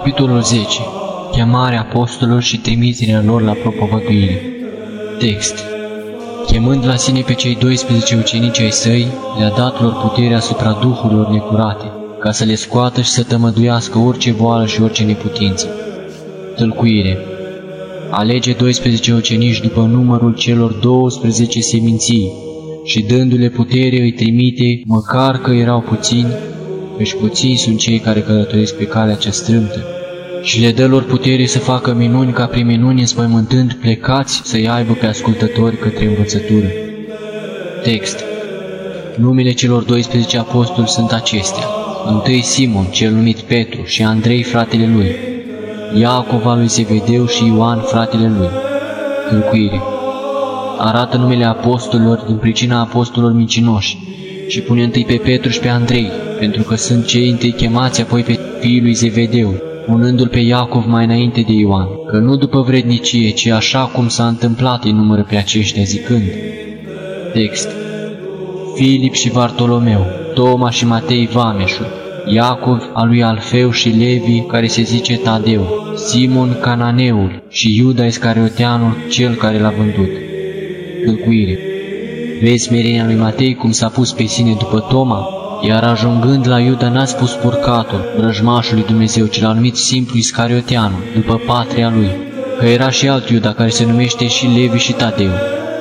Capitolul 10. Chemarea apostolilor și trimiterea lor la propovăduire. Text. Chemând la sine pe cei 12 ucenici ai săi, le-a dat lor putere asupra duhurilor necurate, ca să le scoată și să tămăduiască orice boală și orice neputință. Tălcuire. Alege 12 ucenici după numărul celor 12 seminții și dându-le putere îi trimite, măcar că erau puțini, căci puțini sunt cei care călătoresc pe calea cea strâmtă, și le dă lor putere să facă minuni ca prin minuni înspăimântând plecați să-i aibă pe ascultători către învățătură. Text Numele celor 12 apostoli sunt acestea. Întâi Simon, cel numit Petru, și Andrei, fratele lui, Iacov al lui Zevedeu și Ioan, fratele lui. Tâlcuire Arată numele apostolilor din pricina apostolilor mincinoși și pune întâi pe Petru și pe Andrei, pentru că sunt cei întâi chemați apoi pe fiul lui Zevedeu, punându-l pe Iacov mai înainte de Ioan, că nu după vrednicie, ci așa cum s-a întâmplat îi numără pe aceștia zicând. Text Filip și Bartolomeu, Toma și Matei Vameșul, Iacov al lui Alfeu și Levi, care se zice Tadeu, Simon Cananeul și Iuda Iscarioteanul, cel care l-a vândut. Tâlcuire Vezi smerenia lui Matei cum s-a pus pe sine după Toma? Iar ajungând la Iuda n-a spus purcatul, vrăjmașul lui Dumnezeu, ci l-a numit simplu Iscarioteanu, după patria lui, că era și alt Iuda care se numește și Levi și Tadeu.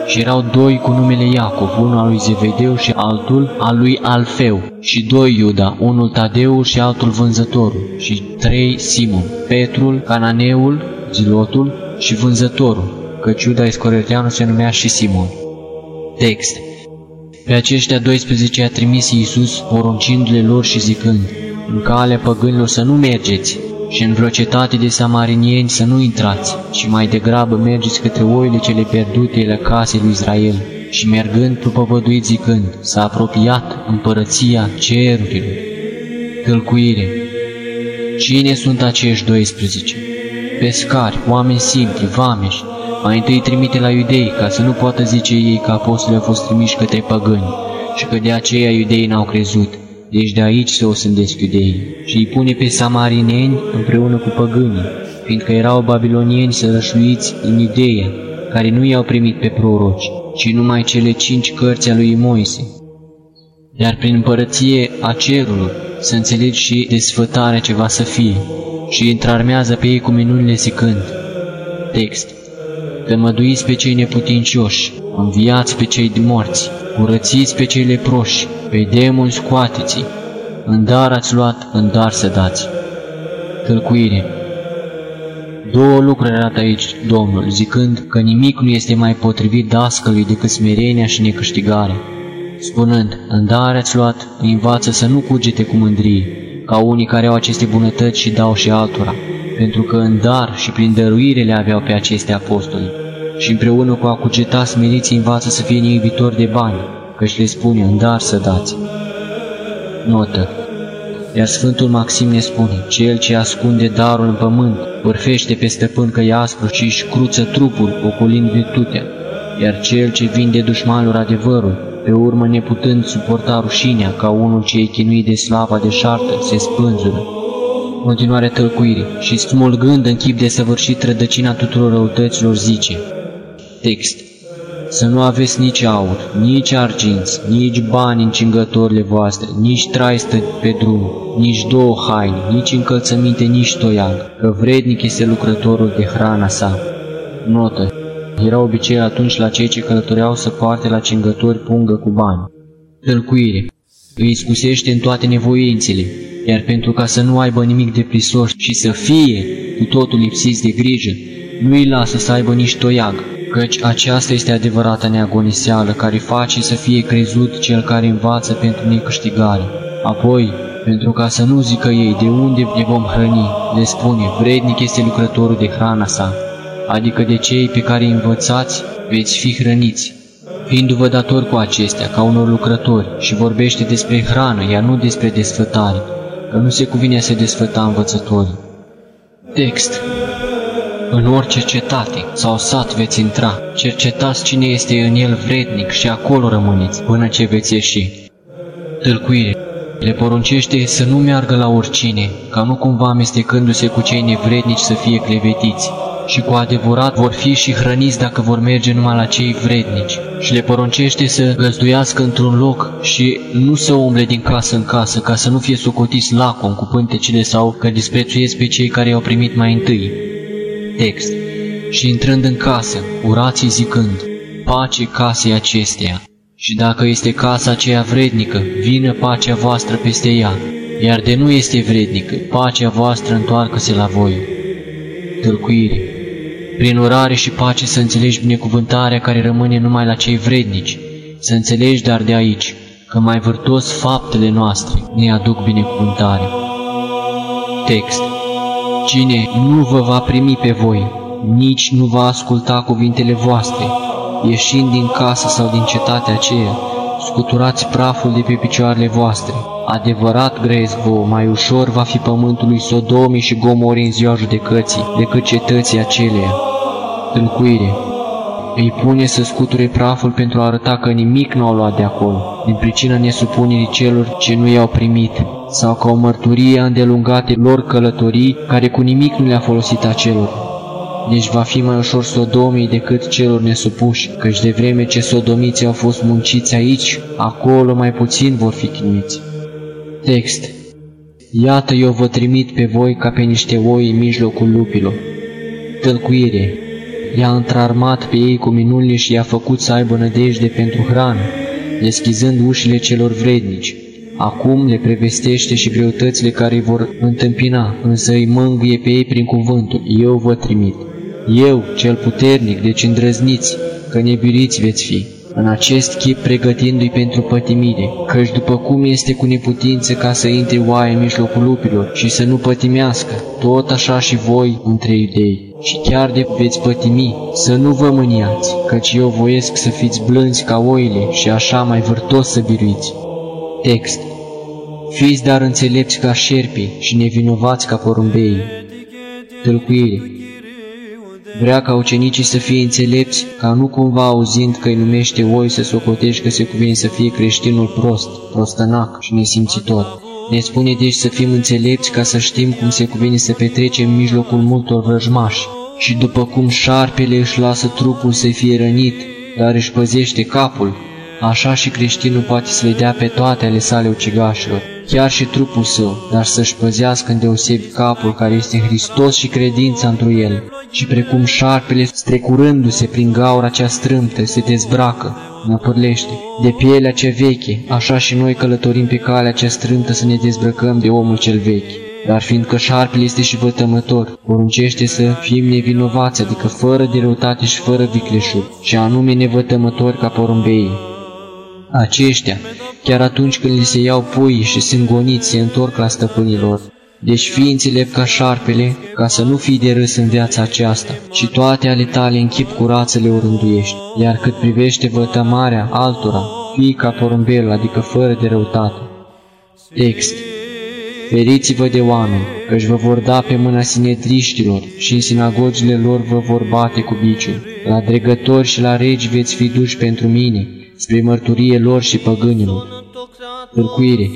Și erau doi cu numele Iacov, unul al lui Zevedeu și altul al lui Alfeu, și doi Iuda, unul Tadeu și altul vânzătorul, și trei Simon, Petrul, Cananeul, Zilotul și vânzătorul, căci Iuda Iscarioteanu se numea și Simon. Text pe aceștia 12 a trimis Iisus, poruncindu-le lor și zicând, În calea păgânilor să nu mergeți și în vreo cetate de samarinieni să nu intrați, ci mai degrabă mergeți către oile cele pierdute la casei lui Israel. Și mergând propovăduit zicând, s-a apropiat împărăția cerurilor. Tâlcuire Cine sunt acești 12? Pescari, oameni simpli, vameși, mai întâi trimite la iudei, ca să nu poată zice ei că apostolii au fost trimiși către păgâni și că de aceea iudeii n-au crezut. Deci de aici se osândesc iudeii și îi pune pe samarineni împreună cu păgânii, fiindcă erau babilonieni sărășluiți în Iudeea, care nu i-au primit pe proroci, ci numai cele cinci cărți a lui Moise. Iar prin împărăție a cerului să înțelegi și desfătarea ce va să fie și întrarmează pe ei cu minunile zicând. Text Tămăduiți pe cei neputincioși, înviați pe cei de morți, curățiți pe cei leproși, pe demoni scoateți în dar ați luat, în dar să dați. Tălcuire Două lucruri arată aici Domnul, zicând că nimic nu este mai potrivit dascălui decât smerenia și necâștigarea. Spunând, în dar ați luat, învață să nu cugete cu mândrie, ca unii care au aceste bunătăți și dau și altora, pentru că în dar și prin dăruire le aveau pe aceste apostoli. Și împreună cu a cugeta smeriții învață să fie neibitori de bani, căci le spune în dar să dați. Notă iar Sfântul Maxim ne spune, cel ce ascunde darul în pământ, vârfește pe stăpân că e aspru și își cruță trupul, ocolind virtutea, iar cel ce vinde dușmanilor adevărul, pe urmă neputând suporta rușinea, ca unul ce e chinuit de slava de șartă, se spânzură. Continuare tălcuirii și smulgând în chip de săvârșit rădăcina tuturor răutăților zice, Text să nu aveți nici aur, nici arginți, nici bani în cingătorile voastre, nici traistă pe drum, nici două haine, nici încălțăminte, nici toiag, că vrednic este lucrătorul de hrana sa. Notă. Era obicei atunci la cei ce călătoreau să poarte la cingători pungă cu bani. Tălcuire. Îi scusește în toate nevoințele, iar pentru ca să nu aibă nimic de prisos și să fie cu totul lipsiți de grijă, nu îi lasă să aibă nici toiag, căci aceasta este adevărata neagoniseală care face să fie crezut cel care învață pentru necâștigare. Apoi, pentru ca să nu zică ei de unde ne vom hrăni, le spune, vrednic este lucrătorul de hrana sa, adică de cei pe care îi învățați veți fi hrăniți, fiindu-vă dator cu acestea ca unor lucrători și vorbește despre hrană, iar nu despre desfătare, că nu se cuvine să desfăta învățătorii. Text în orice cetate sau sat veți intra, cercetați cine este în el vrednic și acolo rămâneți până ce veți ieși. Tâlcuire Le poruncește să nu meargă la oricine, ca nu cumva amestecându-se cu cei nevrednici să fie clevetiți. Și cu adevărat vor fi și hrăniți dacă vor merge numai la cei vrednici. Și le poruncește să găzduiască într-un loc și nu să umble din casă în casă, ca să nu fie socotiți lacom cu pântecele sau că disprețuiesc pe cei care i-au primit mai întâi. Text. Și intrând în casă, urați zicând, pace casei acesteia. Și dacă este casa aceea vrednică, vină pacea voastră peste ea, iar de nu este vrednică, pacea voastră întoarcă-se la voi. Tâlcuire Prin urare și pace să înțelegi binecuvântarea care rămâne numai la cei vrednici, să înțelegi dar de aici, că mai vârtos faptele noastre ne aduc binecuvântare. Text Cine nu vă va primi pe voi, nici nu va asculta cuvintele voastre, ieșind din casă sau din cetatea aceea, scuturați praful de pe picioarele voastre. Adevărat grăiesc vouă, mai ușor va fi pământul lui Sodomii și Gomori în ziua judecății decât cetății aceleia. Tâlcuire îi pune să scuture praful pentru a arăta că nimic nu au luat de acolo, din pricina nesupunerii celor ce nu i-au primit, sau ca o mărturie a îndelungate lor călătorii care cu nimic nu le-a folosit acelor, deci va fi mai ușor Sodomii decât celor nesupuși, căci de vreme ce sodomiții au fost munciți aici, acolo mai puțin vor fi chinuiți. Text Iată eu vă trimit pe voi ca pe niște oi în mijlocul lupilor. Tălcuire I-a întrarmat pe ei cu minunile și i-a făcut să aibă nădejde pentru hrană, deschizând ușile celor vrednici. Acum le prevestește și greutățile care îi vor întâmpina, însă îi mângâie pe ei prin cuvântul, eu vă trimit. Eu, cel puternic, deci îndrăzniți, că nebiriți veți fi, în acest chip pregătindu-i pentru pătimire, căci după cum este cu neputință ca să intre oaie în mijlocul lupilor și să nu pătimească, tot așa și voi între iudei. Și chiar de veți pătimi, să nu vă mâniați, căci eu voiesc să fiți blânzi ca oile și așa mai vârtos să biruiți. Text Fiți dar înțelepți ca șerpii și nevinovați ca porumbeii. Tâlcuire Vrea ca ucenicii să fie înțelepți, ca nu cumva auzind că îi numește oi să socotești că se cuvine să fie creștinul prost, prostănac și nesimțitor. Ne spune deci să fim înțelepți ca să știm cum se cuvine să petrecem în mijlocul multor vrăjmași. Și după cum șarpele își lasă trupul să fie rănit, dar își păzește capul, așa și creștinul poate să le dea pe toate ale sale ucigașilor, chiar și trupul său, dar să-și păzească îndeosebi capul care este Hristos și credința întru el. Și precum șarpele strecurându-se prin gaura cea strâmtă se dezbracă, năpârlește, de pielea cea veche, așa și noi călătorim pe calea cea strâmtă să ne dezbrăcăm de omul cel vechi. Dar fiindcă șarpele este și vătămător, poruncește să fim nevinovați, adică fără de răutate și fără vicleșuri, și anume nevătămători ca porumbeii. Aceștia, chiar atunci când li se iau pui și sunt goniți, se întorc la stăpânilor. Deci fii înțelept ca șarpele, ca să nu fii de râs în viața aceasta, și toate ale tale în chip curat să le urânduiești. Iar cât privește vătămarea altora, fii ca porumbel, adică fără de răutate. Text Feriți-vă de oameni, căci vă vor da pe mâna sinetriștilor și în sinagogile lor vă vor bate cu biciul. La dregători și la regi veți fi duși pentru mine, spre mărturie lor și păgânilor. Târcuire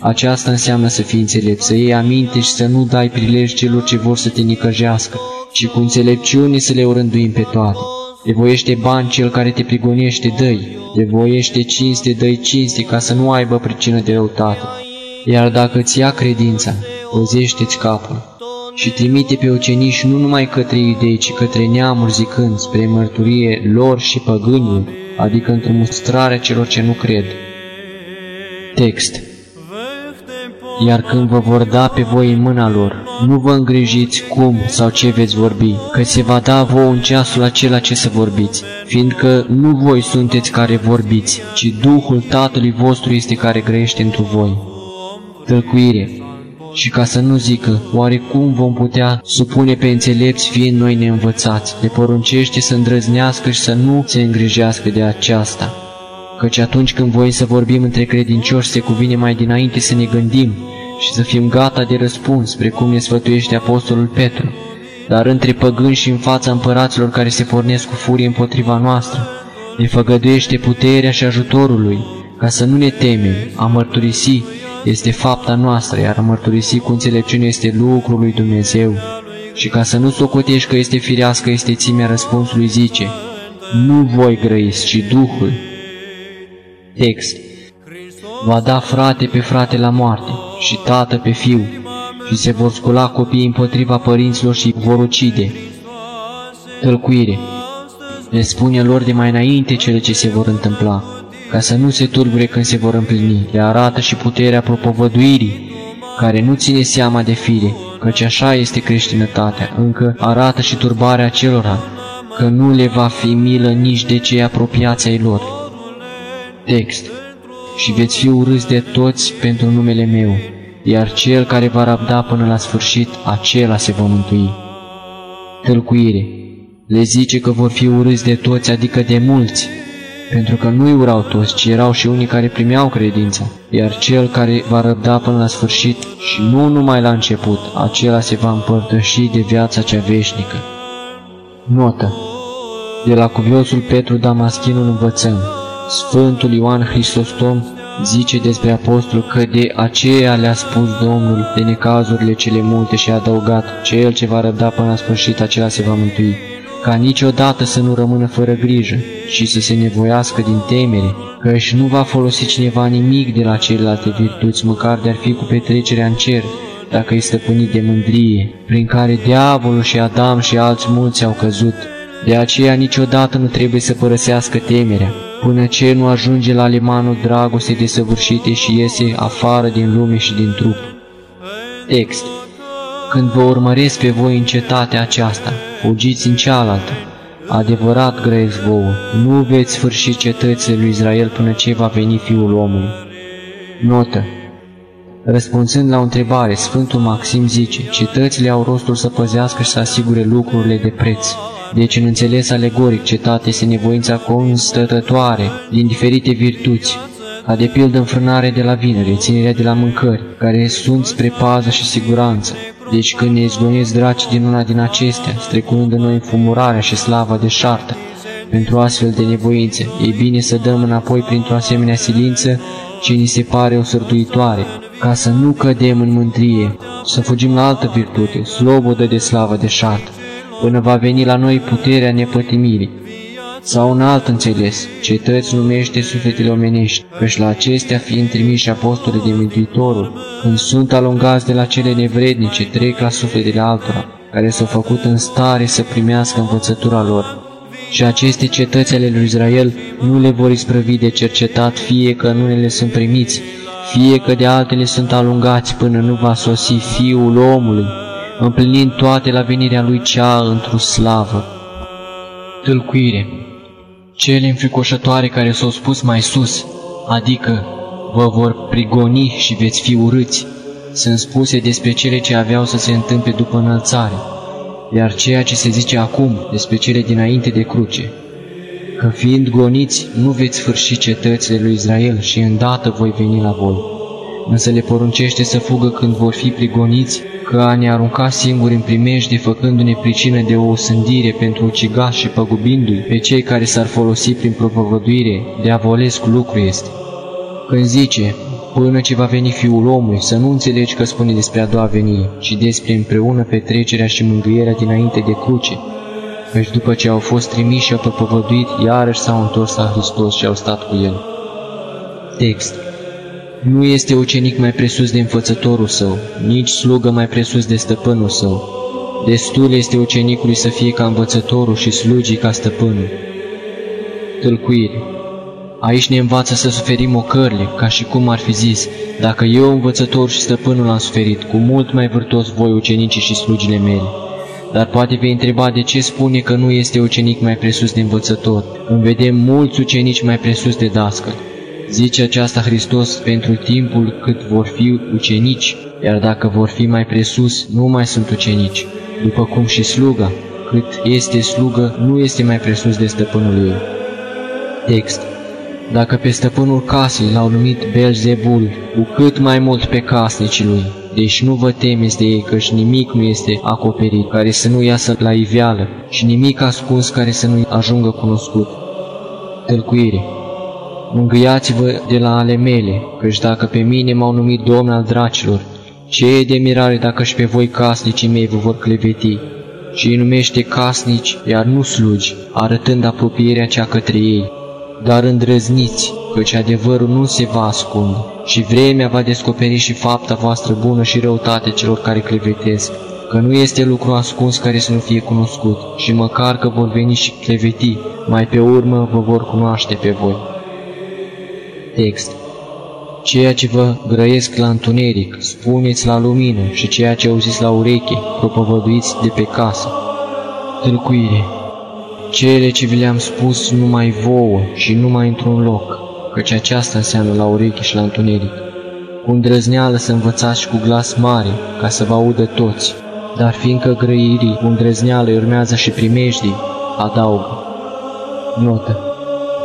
Aceasta înseamnă să fii înțelept, să iei aminte și să nu dai prilej celor ce vor să te nicăjească, ci cu înțelepciune să le orânduim pe toate. De voiește bani cel care te prigonește, dă-i. De voiește cinste, dă cinste, ca să nu aibă pricină de răutate. Iar dacă îți ia credința, păzește-ți capul și trimite pe ucenici nu numai către idei, ci către neamuri zicând spre mărturie lor și păgânilor, adică într-o mustrare celor ce nu cred. Text Iar când vă vor da pe voi în mâna lor, nu vă îngrijiți cum sau ce veți vorbi, că se va da vouă în ceasul acela ce să vorbiți, fiindcă nu voi sunteți care vorbiți, ci Duhul Tatălui vostru este care grăiește întru voi. Tălcuire și ca să nu zică, oare cum vom putea supune pe înțelepți fiind noi neînvățați, le poruncește să îndrăznească și să nu se îngrijească de aceasta. Căci atunci când voi să vorbim între credincioși, se cuvine mai dinainte să ne gândim și să fim gata de răspuns, precum ne sfătuiește Apostolul Petru. Dar între păgâni și în fața împăraților care se pornesc cu furie împotriva noastră, ne făgăduiește puterea și ajutorul lui, ca să nu ne temem a mărturisi este fapta noastră, iar mărturisi cu înțelepciune este lucrul lui Dumnezeu. Și ca să nu socotești că este firească este țimea răspunsului zice, nu voi grăiți, ci Duhul. Text Va da frate pe frate la moarte și tată pe fiu și se vor scula copiii împotriva părinților și vor ucide. Tălcuire Le spune lor de mai înainte cele ce se vor întâmpla, ca să nu se tulbure când se vor împlini. Le arată și puterea propovăduirii, care nu ține seama de fire, căci așa este creștinătatea, încă arată și turbarea celora, că nu le va fi milă nici de cei apropiați ai lor. Text Și veți fi urâți de toți pentru numele meu, iar cel care va rabda până la sfârșit, acela se va mântui. Tălcuire Le zice că vor fi urâți de toți, adică de mulți, pentru că nu-i urau toți, ci erau și unii care primeau credința, iar cel care va răbda până la sfârșit și nu numai la început, acela se va împărtăși de viața cea veșnică. Notă. De la cuviosul Petru Damaschinul învățăm, Sfântul Ioan Hristostom zice despre apostol că de aceea le-a spus Domnul de necazurile cele multe și a adăugat, cel ce va răbda până la sfârșit, acela se va mântui ca niciodată să nu rămână fără grijă și să se nevoiască din temere, căci nu va folosi cineva nimic de la celelalte virtuți, măcar de-ar fi cu petrecerea în cer, dacă este stăpânit de mândrie, prin care diavolul și Adam și alți mulți au căzut. De aceea niciodată nu trebuie să părăsească temerea, până ce nu ajunge la limanul dragostei desăvârșite și iese afară din lume și din trup. Text Când vă urmăresc pe voi în cetatea aceasta, fugiți în cealaltă. Adevărat grăiesc vouă, nu veți sfârși cetățile lui Israel până ce va veni Fiul omului. Notă Răspunzând la o întrebare, Sfântul Maxim zice, cetățile au rostul să păzească și să asigure lucrurile de preț. Deci, în înțeles alegoric, cetate este nevoința constătătoare din diferite virtuți, ca de pildă înfrânare de la vine, reținerea de la mâncări, care sunt spre pază și siguranță, deci când ne izgonesc draci din una din acestea, strecurând în noi înfumurarea și slava de șartă, pentru astfel de nevoințe, e bine să dăm înapoi printr-o asemenea silință ce ni se pare o sărduitoare, ca să nu cădem în mândrie, să fugim la altă virtute, slobodă de slavă de șartă, până va veni la noi puterea nepătimirii, sau un alt înțeles, cetăți numește sufletele omenești, căci la acestea fiind trimiși apostole de Mântuitorul, când sunt alungați de la cele nevrednice, trec la sufletele altora, care s-au făcut în stare să primească învățătura lor. Și aceste cetăți ale lui Israel nu le vor isprăvi de cercetat, fie că în unele sunt primiți, fie că de altele sunt alungați până nu va sosi Fiul omului, împlinind toate la venirea lui cea într-o slavă. Tâlcuire cele înfricoșătoare care s-au spus mai sus, adică vă vor prigoni și veți fi urâți, sunt spuse despre cele ce aveau să se întâmple după înălțare, iar ceea ce se zice acum despre cele dinainte de cruce, că fiind goniți nu veți sfârși cetățile lui Israel și îndată voi veni la voi. Însă le poruncește să fugă când vor fi prigoniți că a ne arunca singuri în primejde, făcându-ne pricină de o osândire pentru ucigaș și păgubindu-i pe cei care s-ar folosi prin propovăduire, de avolesc lucru este. Când zice, până ce va veni Fiul omului, să nu înțelegi că spune despre a doua venire, ci despre împreună petrecerea și mângâierea dinainte de cruce, căci după ce au fost trimiși și au propovăduit, iarăși s-au întors la Hristos și au stat cu El. Text nu este ucenic mai presus de învățătorul său, nici slugă mai presus de stăpânul său. Destul este ucenicului să fie ca învățătorul și slugii ca stăpânul. Tâlcuire Aici ne învață să suferim ocările, ca și cum ar fi zis, dacă eu, învățător și stăpânul, am suferit, cu mult mai vârtos voi ucenicii și slugile mele. Dar poate vei întreba de ce spune că nu este ucenic mai presus de învățător, când vedem mulți ucenici mai presus de dascăl. Zice aceasta Hristos pentru timpul cât vor fi ucenici, iar dacă vor fi mai presus, nu mai sunt ucenici, după cum și sluga, cât este slugă, nu este mai presus de stăpânul ei. Text Dacă pe stăpânul casei l-au numit Belzebul, cu cât mai mult pe casnicii lui, deci nu vă temeți de ei, căci nimic nu este acoperit, care să nu iasă la iveală, și nimic ascuns care să nu ajungă cunoscut. Tălcuire Mângâiați-vă de la ale mele, căci dacă pe mine m-au numit domn al dracilor, ce e de mirare dacă și pe voi casnicii mei vă vor cleveti? Și îi numește casnici, iar nu slugi, arătând apropierea cea către ei. Dar îndrăzniți, căci adevărul nu se va ascunde și vremea va descoperi și fapta voastră bună și răutate celor care clevetesc, că nu este lucru ascuns care să nu fie cunoscut și măcar că vor veni și cleveti, mai pe urmă vă vor cunoaște pe voi. Text Ceea ce vă grăiesc la întuneric, spuneți la lumină și ceea ce auziți la ureche, propovăduiți de pe casă. Tâlcuire Cele ce vi le-am spus numai vouă și numai într-un loc, căci aceasta înseamnă la ureche și la întuneric. Cu îndrăzneală să învățați și cu glas mare, ca să vă audă toți, dar fiindcă grăirii cu îndrăzneală urmează și primejdii, adaugă. Notă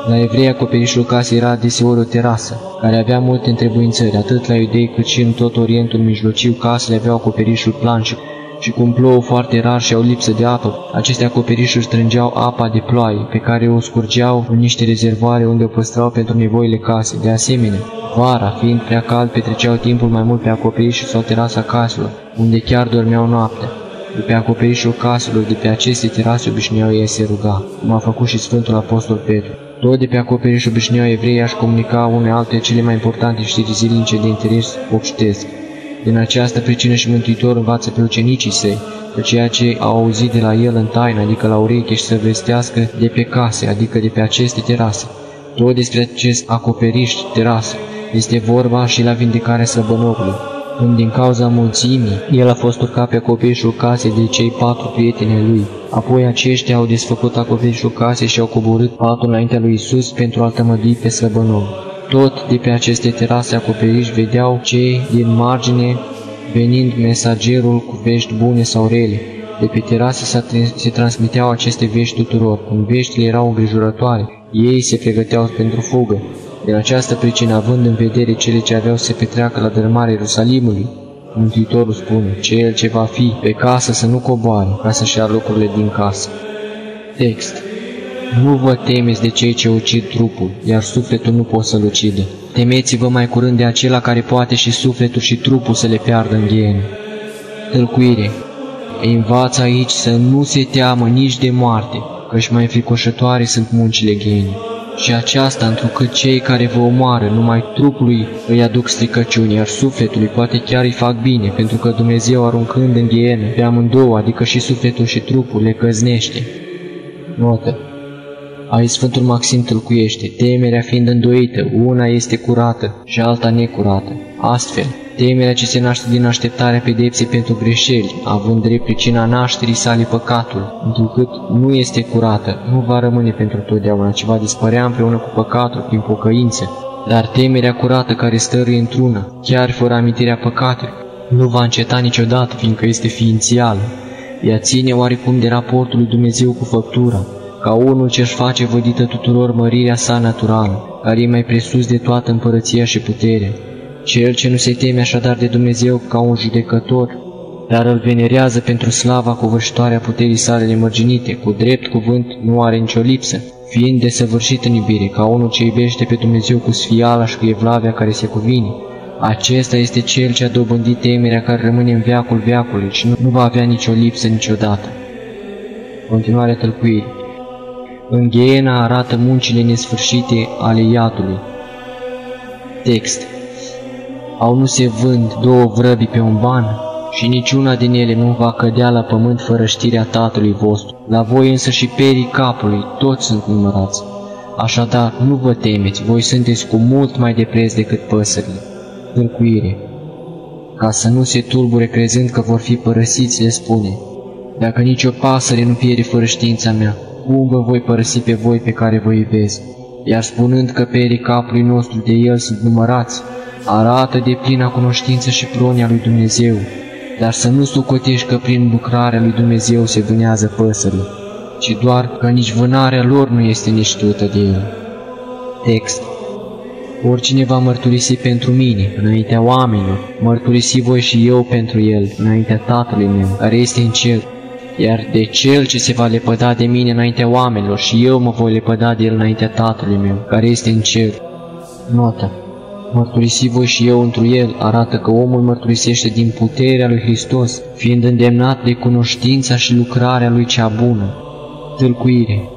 la evrei acoperișul casei era deseori o terasă, care avea multe întrebuințări, atât la iudei cât și în tot Orientul Mijlociu casele aveau acoperișul plan și, și cum plouă foarte rar și au lipsă de apă, aceste acoperișuri strângeau apa de ploaie, pe care o scurgeau în niște rezervoare unde o păstrau pentru nevoile casei. De asemenea, vara, fiind prea cald, petreceau timpul mai mult pe acoperișul sau terasa caselor, unde chiar dormeau noaptea. De pe acoperișul caselor, de pe aceste terase obișnuiau ei se ruga, cum a făcut și Sfântul Apostol Petru. Tot de pe acoperiș obișnuiau evreii aș comunica une alte cele mai importante știri zilnice de interes obștesc. Din această pricină și Mântuitor învață pe ucenicii săi, că ceea ce au auzit de la el în taină, adică la ureche și să vestească de pe case, adică de pe aceste terase. Tot despre acest acoperiș terasă este vorba și la vindecarea săbănocului când din cauza mulțimii, el a fost urcat pe acoperișul casei de cei patru prieteni lui. Apoi aceștia au desfăcut acoperișul casei și au coborât patul înaintea lui Isus pentru a tămădui pe slăbănov. Tot de pe aceste terase acoperiș vedeau cei din margine venind mesagerul cu vești bune sau rele. De pe terase se transmiteau aceste vești tuturor. Când veștile erau îngrijorătoare, ei se pregăteau pentru fugă. Din această pricină, având în vedere cele ce aveau să se petreacă la dărâmarea Ierusalimului, Mântuitorul spune, cel ce va fi pe casă să nu coboare, ca să-și ia lucrurile din casă. Text Nu vă temeți de cei ce ucid trupul, iar sufletul nu pot să-l ucidă. Temeți-vă mai curând de acela care poate și sufletul și trupul să le piardă în ghiene. Tălcuire Îi învață aici să nu se teamă nici de moarte, căci mai fricoșătoare sunt muncile ghienii și aceasta întrucât cei care vă omoară numai trupului îi aduc stricăciuni, iar sufletului poate chiar îi fac bine, pentru că Dumnezeu aruncând în ghienă pe amândouă, adică și sufletul și trupul, le căznește. Notă. Aici Sfântul Maxim tâlcuiește, temerea fiind îndoită, una este curată și alta necurată. Astfel, Temerea ce se naște din așteptarea pedepsei pentru greșeli, având drept pricina nașterii sale păcatul, întrucât nu este curată, nu va rămâne pentru totdeauna, ci va dispărea împreună cu păcatul prin pocăință. Dar temerea curată care stăruie într-una, chiar fără amintirea păcatului, nu va înceta niciodată, fiindcă este ființială. Ea ține oarecum de raportul lui Dumnezeu cu făptura, ca unul ce-și face vădită tuturor mărirea sa naturală, care e mai presus de toată împărăția și puterea. Cel ce nu se teme așadar de Dumnezeu ca un judecător, dar îl venerează pentru slava covârșitoare a puterii sale nemărginite, cu drept cuvânt nu are nicio lipsă, fiind desăvârșit în iubire, ca unul ce iubește pe Dumnezeu cu sfiala și cu evlavia care se cuvine. Acesta este cel ce a dobândit temerea care rămâne în veacul veacului și nu, nu va avea nicio lipsă niciodată. Continuarea tălcuirii Îngheiena arată muncile nesfârșite ale iadului. Text au nu se vând două vrăbi pe un ban și niciuna din ele nu va cădea la pământ fără știrea Tatălui vostru. La voi însă și perii capului, toți sunt numărați. Așadar, nu vă temeți, voi sunteți cu mult mai de preț decât păsările. Tâlcuire Ca să nu se tulbure crezând că vor fi părăsiți, le spune, Dacă nicio pasăre nu pierde fără știința mea, cum vă voi părăsi pe voi pe care vă iubesc? Iar spunând că perii capului nostru de el sunt numărați, arată de plină cunoștință și pronia lui Dumnezeu, dar să nu sucotești că prin lucrarea lui Dumnezeu se vânează păsările, ci doar că nici vânarea lor nu este neștiută de el. Text Oricine va mărturisi pentru mine, înaintea oamenilor, mărturisi voi și eu pentru el, înaintea Tatălui meu, care este în cer. Iar de cel ce se va lepăda de mine înaintea oamenilor, și eu mă voi lepăda de el înaintea Tatălui meu, care este în cer. Notă. Mărturisi voi și eu întru el arată că omul mărturisește din puterea lui Hristos, fiind îndemnat de cunoștința și lucrarea lui cea bună. Tâlcuire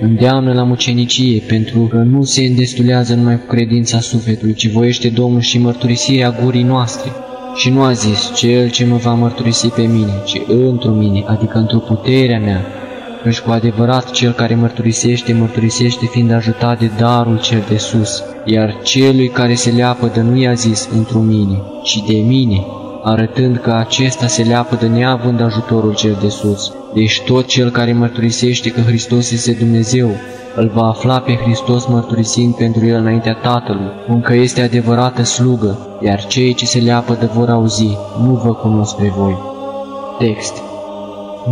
îndeamnă la mucenicie, pentru că nu se îndestulează numai cu credința sufletului, ci voiește Domnul și mărturisirea gurii noastre. Și nu a zis, cel ce mă va mărturisi pe mine, ci într mine, adică într-o puterea mea, căci cu adevărat cel care mărturisește, mărturisește fiind ajutat de darul cel de sus, iar celui care se leapădă nu i-a zis într mine, ci de mine, arătând că acesta se leapădă neavând ajutorul cel de sus. Deci tot cel care mărturisește că Hristos este Dumnezeu, îl va afla pe Hristos mărturisind pentru el înaintea Tatălui, cum că este adevărată slugă, iar cei ce se leapădă vor auzi, nu vă cunosc pe voi. Text.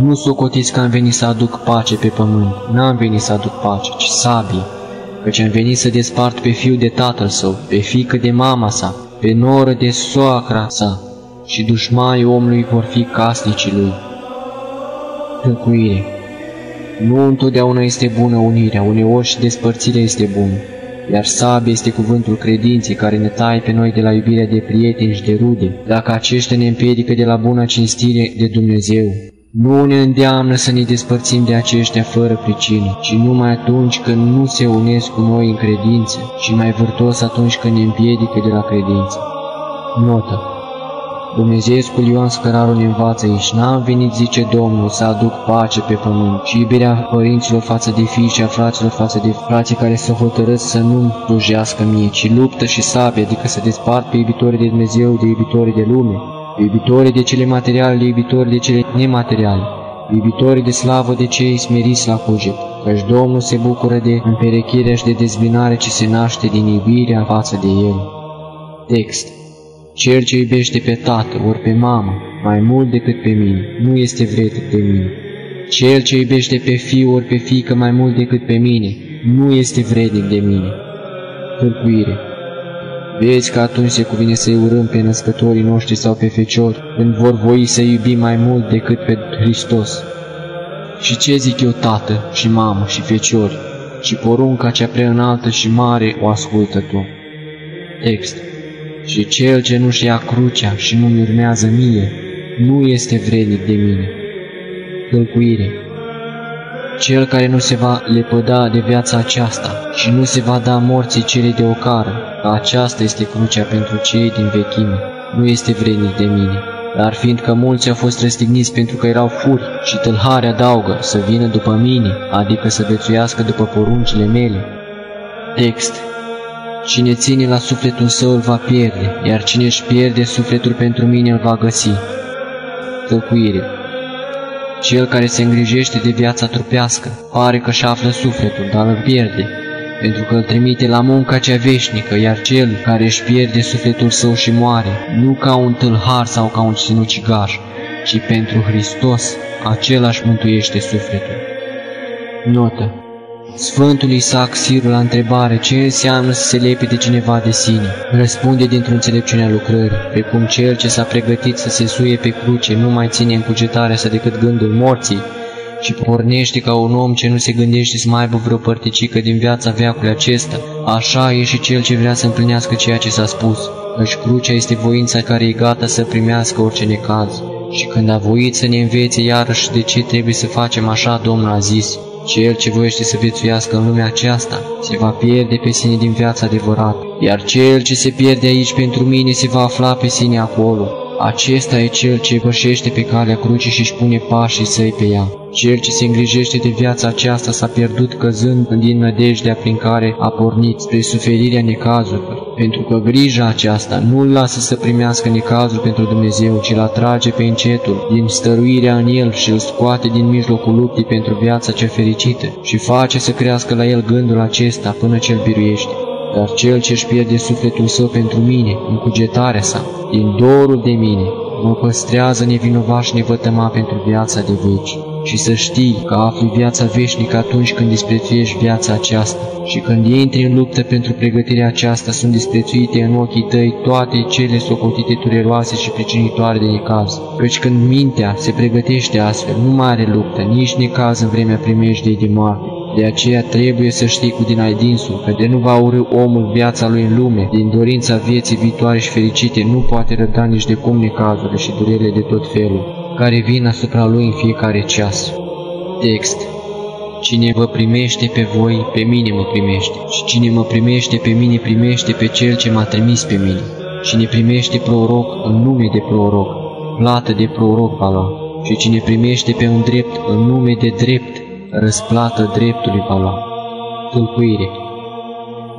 Nu socotiți că am venit să aduc pace pe pământ, n-am venit să aduc pace, ci sabie, căci am venit să despart pe fiul de tatăl său, pe fică de mama sa, pe noră de soacra sa, și dușmanii omului vor fi casnicii lui. Tăcuire Nu întotdeauna este bună unirea, uneori și despărțirea este bună, iar sabie este cuvântul credinței care ne taie pe noi de la iubirea de prieteni și de rude, dacă aceștia ne împiedică de la buna cinstire de Dumnezeu. Nu ne îndeamnă să ne despărțim de aceștia fără pricină, ci numai atunci când nu se unesc cu noi în credință și mai vârtos atunci când ne împiedică de la credință. Notă Dumnezeescul Ioan Scărarul ne învață aici, n-am venit, zice Domnul, să aduc pace pe pământ, ci iubirea părinților față de fii și a fraților față de frații care se hotărăsc să nu slujească mie, ci luptă și sabie, adică să despart pe iubitorii de Dumnezeu de iubitorii de lume, pe iubitorii de cele materiale de iubitorii de cele nemateriale, iubitorii de slavă de cei smeriți la cuget, căci Domnul se bucură de împerechirea și de dezbinare ce se naște din iubirea față de El. Text cel ce iubește pe tată ori pe mamă mai mult decât pe mine, nu este vrednic de mine. Cel ce iubește pe fiu ori pe fiică mai mult decât pe mine, nu este vrednic de mine. Hârcuire Vezi că atunci se cuvine să-i urâm pe născătorii noștri sau pe feciori, când vor voi să iubi mai mult decât pe Hristos. Și ce zic eu, tată și mamă și feciori, și porunca cea prea înaltă și mare o ascultă tu. Text și cel ce nu-și ia crucea și nu-mi urmează mie, nu este vrednic de mine. Călcuire Cel care nu se va lepăda de viața aceasta și nu se va da morții cele de ocară, că aceasta este crucea pentru cei din vechime, nu este vrednic de mine. Dar fiindcă mulți au fost răstigniți pentru că erau furi și tâlhare adaugă să vină după mine, adică să vețuiască după poruncile mele. Text Cine ține la sufletul său îl va pierde, iar cine își pierde sufletul pentru mine îl va găsi. Tăcuire Cel care se îngrijește de viața trupească pare că și află sufletul, dar îl pierde, pentru că îl trimite la munca cea veșnică, iar cel care își pierde sufletul său și moare, nu ca un tâlhar sau ca un sinucigaș, ci pentru Hristos, același mântuiește sufletul. Notă Sfântul Isaac Siru la întrebare ce înseamnă să se lepe de cineva de sine, răspunde dintr-o înțelepciune a lucrării, precum cel ce s-a pregătit să se suie pe cruce nu mai ține în cugetarea sa decât gândul morții, și pornește ca un om ce nu se gândește să mai aibă vreo părticică din viața veacului acesta, așa e și cel ce vrea să împlinească ceea ce s-a spus, căci crucea este voința care e gata să primească orice necaz. Și când a voit să ne învețe iarăși de ce trebuie să facem așa, Domnul a zis, cel ce voiește să viețuiască în lumea aceasta se va pierde pe sine din viața adevărată, iar cel ce se pierde aici pentru mine se va afla pe sine acolo. Acesta e cel ce pășește pe calea crucii și își pune pașii săi pe ea. Cel ce se îngrijește de viața aceasta s-a pierdut căzând din nădejdea prin care a pornit spre suferirea necazurilor, pentru că grija aceasta nu-l lasă să primească necazul pentru Dumnezeu, ci îl atrage pe încetul din stăruirea în el și îl scoate din mijlocul luptii pentru viața cea fericită și face să crească la el gândul acesta până ce îl biruiește. Dar cel ce își pierde sufletul său pentru mine, în cugetarea sa, din dorul de mine, mă păstrează nevinovat și nevătăma pentru viața de veci și să știi că afli viața veșnică atunci când disprețuiești viața aceasta. Și când intri în luptă pentru pregătirea aceasta sunt disprețuite în ochii tăi toate cele socotite tureroase și pricinitoare de necaz. Căci când mintea se pregătește astfel, nu mai are luptă, nici necaz în vremea primejdei de moarte. De aceea trebuie să știi cu din dinsul că de nu va urâ omul viața lui în lume, din dorința vieții viitoare și fericite, nu poate răda nici de cum necazurile și durerile de tot felul, care vin asupra lui în fiecare ceas. Text Cine vă primește pe voi, pe mine mă primește, și cine mă primește pe mine, primește pe cel ce m-a trimis pe mine. Cine primește proroc, în nume de proroc, plată de proroc va lua, și cine primește pe un drept, în nume de drept, răsplată dreptului va lua. Tâlcuire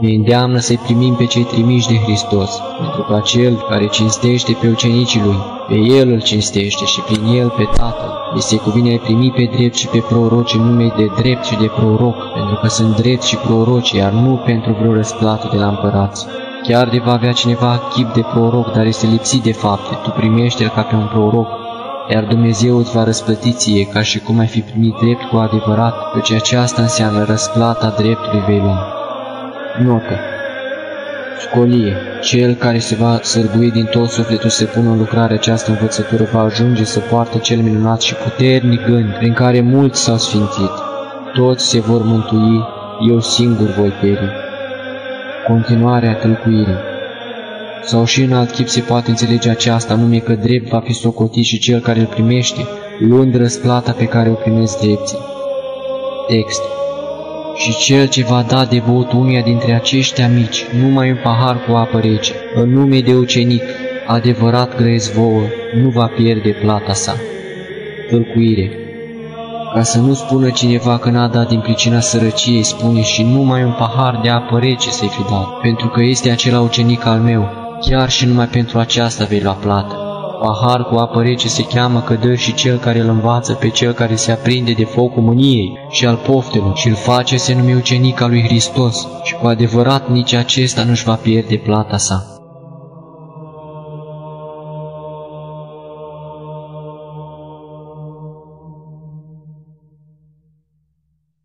ne îndeamnă să-i primim pe cei trimiși de Hristos, pentru că acel care cinstește pe ucenicii lui, pe el îl cinstește și prin el pe Tatăl. Îi se cuvine a primi pe drept și pe proroci în nume de drept și de proroc, pentru că sunt drept și proroci, iar nu pentru vreo răsplată de la împărați. Chiar de va avea cineva chip de proroc, dar este lipsit de fapte, tu primește-l ca pe un proroc, iar Dumnezeu îți va răsplăti ție ca și cum ai fi primit drept cu adevărat, căci aceasta înseamnă răsplata dreptului vei lua. Notă Școlie. Cel care se va sărbui din tot sufletul să pună în lucrare această învățătură va ajunge să poartă cel minunat și puternic gând prin care mulți s-au sfințit. Toți se vor mântui, eu singur voi pieri. Continuarea tălcuirii sau și în alt chip se poate înțelege aceasta, nume că drept va fi socotit și cel care îl primește, luând răsplata pe care o primesc drepții. Text și cel ce va da devot unuia dintre aceștia mici, numai un pahar cu apă rece, în nume de ucenic, adevărat grăiesc vouă, nu va pierde plata sa. Tălcuire Ca să nu spună cineva că n-a dat din pricina sărăciei, spune și numai un pahar de apă rece să-i fi dat, pentru că este acela ucenic al meu, chiar și numai pentru aceasta vei lua plată. Pahar cu apă rece se cheamă că dă și cel care îl învață pe cel care se aprinde de focul mâniei și al poftelor și îl face să numi ucenic al lui Hristos și cu adevărat nici acesta nu-și va pierde plata sa.